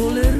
bullet